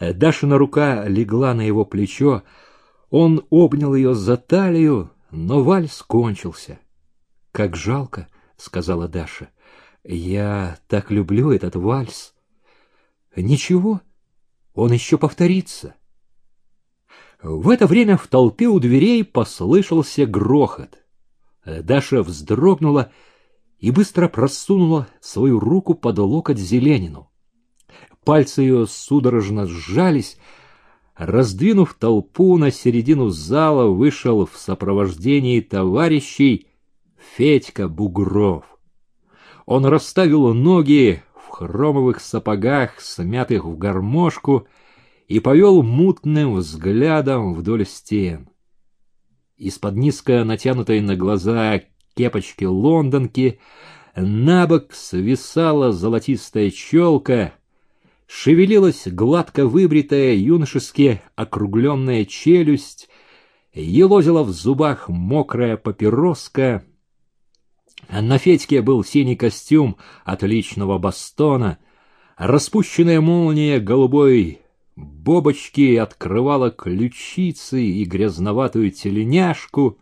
Дашина рука легла на его плечо, он обнял ее за талию, но вальс кончился. — Как жалко, — сказала Даша. — Я так люблю этот вальс. — Ничего, он еще повторится. В это время в толпе у дверей послышался грохот. Даша вздрогнула и быстро просунула свою руку под локоть Зеленину. Пальцы ее судорожно сжались. Раздвинув толпу на середину зала, вышел в сопровождении товарищей Федька Бугров. Он расставил ноги в хромовых сапогах, смятых в гармошку, и повел мутным взглядом вдоль стен. Из-под низко натянутой на глаза кепочки лондонки на бок свисала золотистая челка, шевелилась гладко выбритая юношески округленная челюсть, елозила в зубах мокрая папироска. На Федьке был синий костюм отличного бастона, распущенная молния голубой бобочки открывала ключицы и грязноватую теленяшку.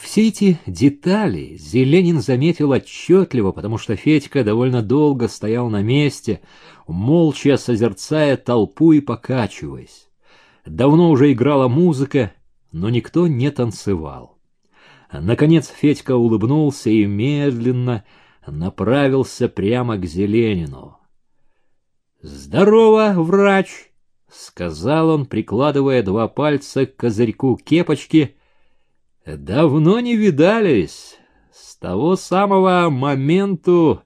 Все эти детали Зеленин заметил отчетливо, потому что Федька довольно долго стоял на месте, молча созерцая толпу и покачиваясь. Давно уже играла музыка, но никто не танцевал. Наконец Федька улыбнулся и медленно направился прямо к Зеленину. «Здорово, врач!» — сказал он, прикладывая два пальца к козырьку кепочки. «Давно не видались. С того самого моменту,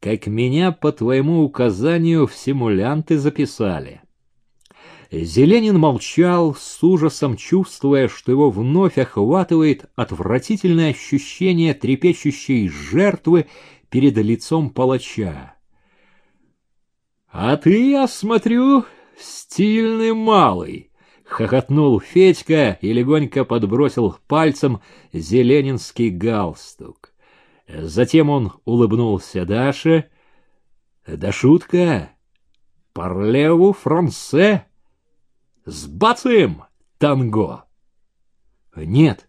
как меня по твоему указанию в симулянты записали». Зеленин молчал, с ужасом чувствуя, что его вновь охватывает отвратительное ощущение трепещущей жертвы перед лицом палача. — А ты, я смотрю, стильный малый!» — хохотнул Федька и легонько подбросил пальцем зеленинский галстук. Затем он улыбнулся Даше. «Да шутка! Парлеву франце! Сбацаем танго!» «Нет!»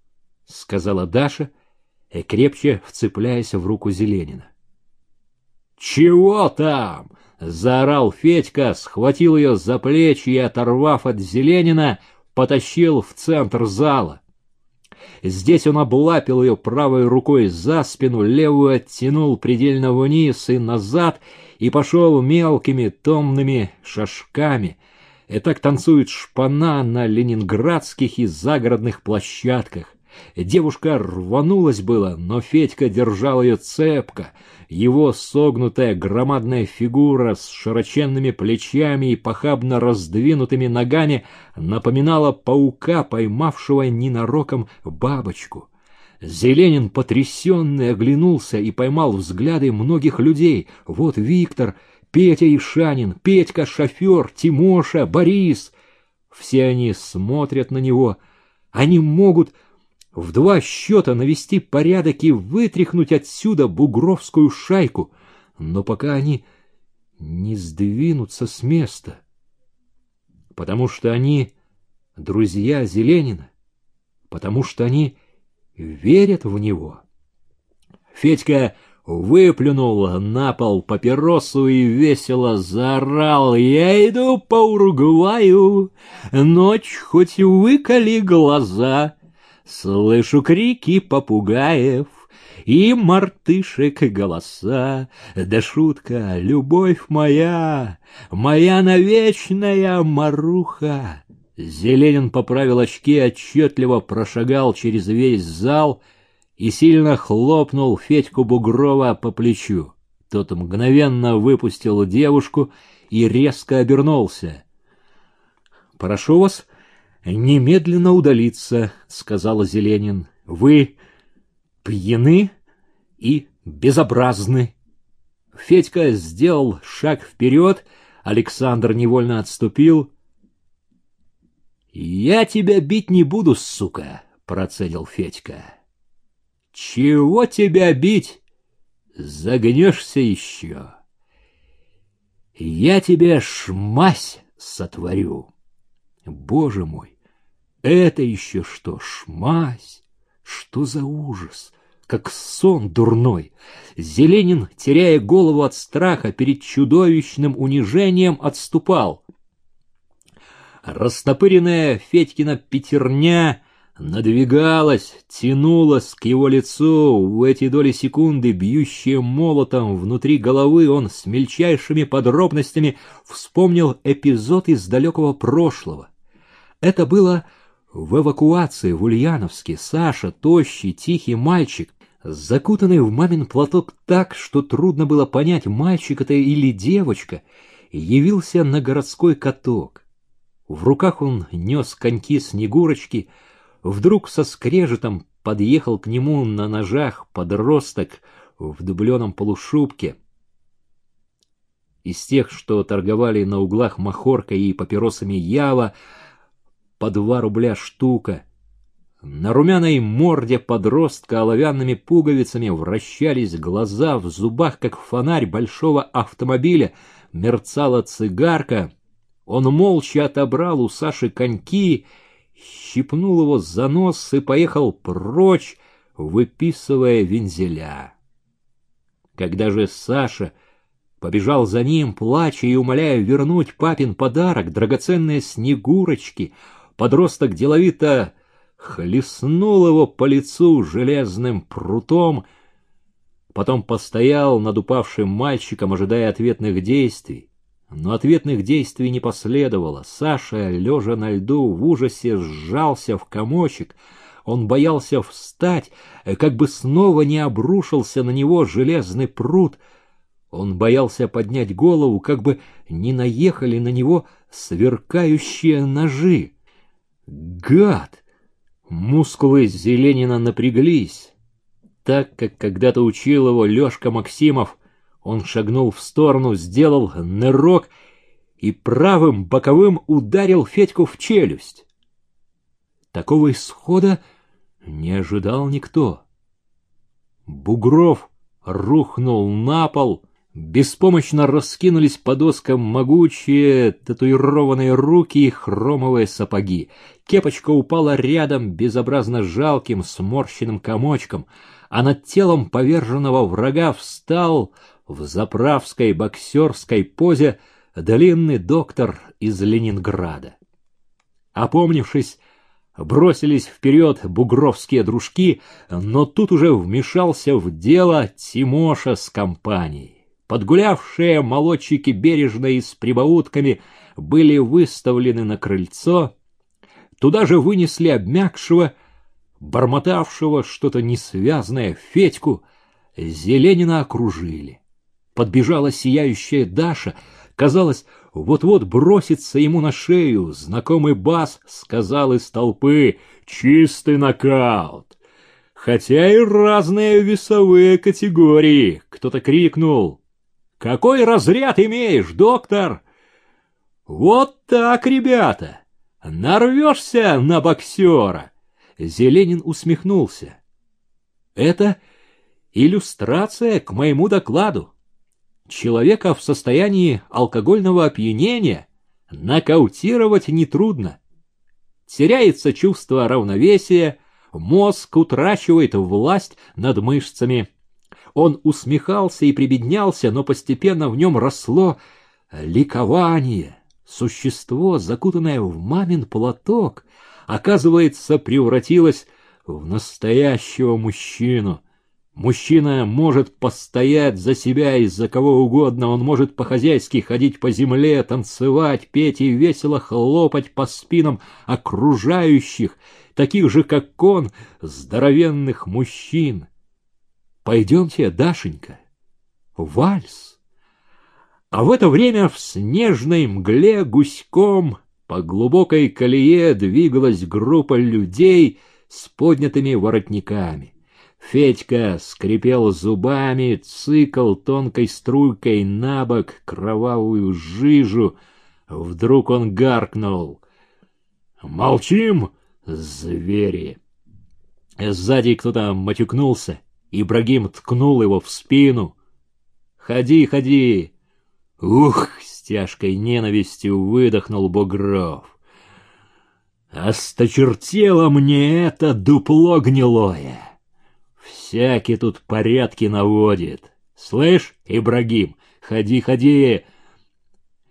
— сказала Даша, крепче вцепляясь в руку Зеленина. «Чего там?» Заорал Федька, схватил ее за плечи и, оторвав от Зеленина, потащил в центр зала. Здесь он облапил ее правой рукой за спину, левую оттянул предельно вниз и назад и пошел мелкими томными шажками. И так танцует шпана на ленинградских и загородных площадках. Девушка рванулась было, но Федька держал ее цепко. Его согнутая громадная фигура с широченными плечами и похабно раздвинутыми ногами напоминала паука, поймавшего ненароком бабочку. Зеленин, потрясенный, оглянулся и поймал взгляды многих людей. Вот Виктор, Петя Ишанин, Петька шофер, Тимоша, Борис. Все они смотрят на него. Они могут в два счета навести порядок и вытряхнуть отсюда бугровскую шайку, но пока они не сдвинутся с места, потому что они друзья Зеленина, потому что они верят в него. Федька выплюнул на пол папиросу и весело заорал «Я иду по Уругваю, ночь хоть выколи глаза». Слышу крики попугаев и мартышек голоса. Да шутка, любовь моя, моя навечная маруха. Зеленин поправил очки, отчетливо прошагал через весь зал и сильно хлопнул Федьку Бугрова по плечу. Тот мгновенно выпустил девушку и резко обернулся. «Прошу вас немедленно удалиться, — сказал Зеленин. — Вы пьяны и безобразны. Федька сделал шаг вперед, Александр невольно отступил. — Я тебя бить не буду, сука, — процедил Федька. — Чего тебя бить? Загнешься еще. — Я тебе, шмась, сотворю. Боже мой, это еще что, шмась? Что за ужас? Как сон дурной. Зеленин, теряя голову от страха перед чудовищным унижением, отступал. Растопыренная Федькина пятерня надвигалась, тянулась к его лицу. В эти доли секунды, бьющие молотом внутри головы, он с мельчайшими подробностями вспомнил эпизод из далекого прошлого. Это было в эвакуации в Ульяновске. Саша, тощий, тихий мальчик, закутанный в мамин платок так, что трудно было понять, мальчик это или девочка, явился на городской каток. В руках он нес коньки Снегурочки. Вдруг со скрежетом подъехал к нему на ножах подросток в дубленом полушубке. Из тех, что торговали на углах махоркой и папиросами Ява, по два рубля штука. На румяной морде подростка оловянными пуговицами вращались глаза, в зубах, как фонарь большого автомобиля, мерцала цигарка — он молча отобрал у Саши коньки, щипнул его за нос и поехал прочь, выписывая вензеля. Когда же Саша побежал за ним, плача и умоляя вернуть папин подарок, драгоценные снегурочки, подросток деловито хлестнул его по лицу железным прутом, потом постоял над упавшим мальчиком, ожидая ответных действий. Но ответных действий не последовало. Саша, лежа на льду, в ужасе сжался в комочек. Он боялся встать, как бы снова не обрушился на него железный пруд. Он боялся поднять голову, как бы не наехали на него сверкающие ножи. Гад! Мускулы Зеленина напряглись. Так, как когда-то учил его Лёшка Максимов — он шагнул в сторону, сделал нырок и правым боковым ударил Федьку в челюсть. Такого исхода не ожидал никто. Бугров рухнул на пол, беспомощно раскинулись по доскам могучие татуированные руки и хромовые сапоги. Кепочка упала рядом безобразно жалким сморщенным комочком, а над телом поверженного врага встал в заправской боксерской позе длинный доктор из Ленинграда. Опомнившись, бросились вперед бугровские дружки, но тут уже вмешался в дело Тимоша с компанией. Подгулявшие молодчики бережно и с прибаутками были выставлены на крыльцо, туда же вынесли обмякшего, бормотавшего что-то несвязное Федьку, Зеленина окружили подбежала сияющая Даша. Казалось, вот-вот бросится ему на шею. Знакомый бас сказал из толпы «Чистый нокаут». Хотя и разные весовые категории. Кто-то крикнул «Какой разряд имеешь, доктор?» «Вот так, ребята! Нарвешься на боксера!» Зеленин усмехнулся. «Это иллюстрация к моему докладу человека в состоянии алкогольного опьянения нокаутировать нетрудно. Теряется чувство равновесия, мозг утрачивает власть над мышцами. Он усмехался и прибеднялся, но постепенно в нем росло ликование. Существо, закутанное в мамин платок, оказывается, превратилось в настоящего мужчину — Мужчина может постоять за себя и за кого угодно, он может по-хозяйски ходить по земле, танцевать, петь и весело хлопать по спинам окружающих, таких же, как он, здоровенных мужчин. Пойдемте, Дашенька, вальс. А в это время в снежной мгле гуськом по глубокой колее двигалась группа людей с поднятыми воротниками. Федька скрипел зубами, цикл тонкой струйкой на бок кровавую жижу. Вдруг он гаркнул. «Молчим, звери!» Сзади кто-то матюкнулся. Ибрагим ткнул его в спину. «Ходи, ходи!» «Ух, с тяжкой ненавистью выдохнул Бугров. Осточертело мне это дупло гнилое. Всякий тут порядки наводит. Слышь, Ибрагим, ходи, ходи.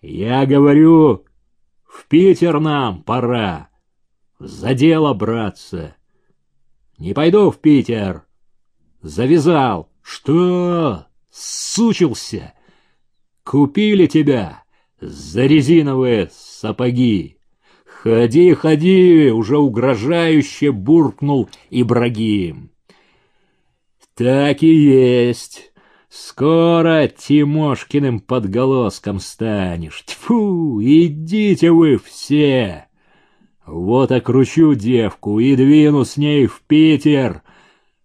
Я говорю, в Питер нам пора. За дело браться. Не пойду в Питер. Завязал. Что? Сучился? Купили тебя за резиновые сапоги. «Ходи, ходи!» — уже угрожающе буркнул Ибрагим. «Так и есть. Скоро Тимошкиным подголоском станешь. Тьфу, идите вы все! Вот окручу девку и двину с ней в Питер,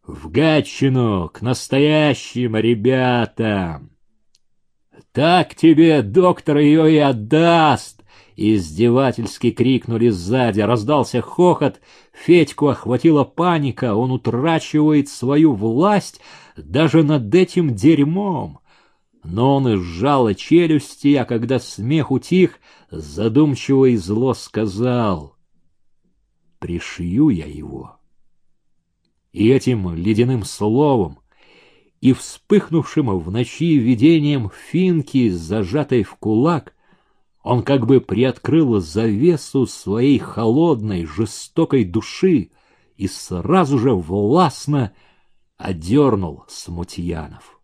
в Гатчину, к настоящим ребятам. Так тебе доктор ее и отдаст!» Издевательски крикнули сзади, раздался хохот, Федьку охватила паника, он утрачивает свою власть даже над этим дерьмом. Но он сжал челюсти, а когда смех утих, задумчиво и зло сказал «Пришью я его». И этим ледяным словом и вспыхнувшим в ночи видением финки, зажатой в кулак, он как бы приоткрыл завесу своей холодной, жестокой души и сразу же властно одернул Смутьянов.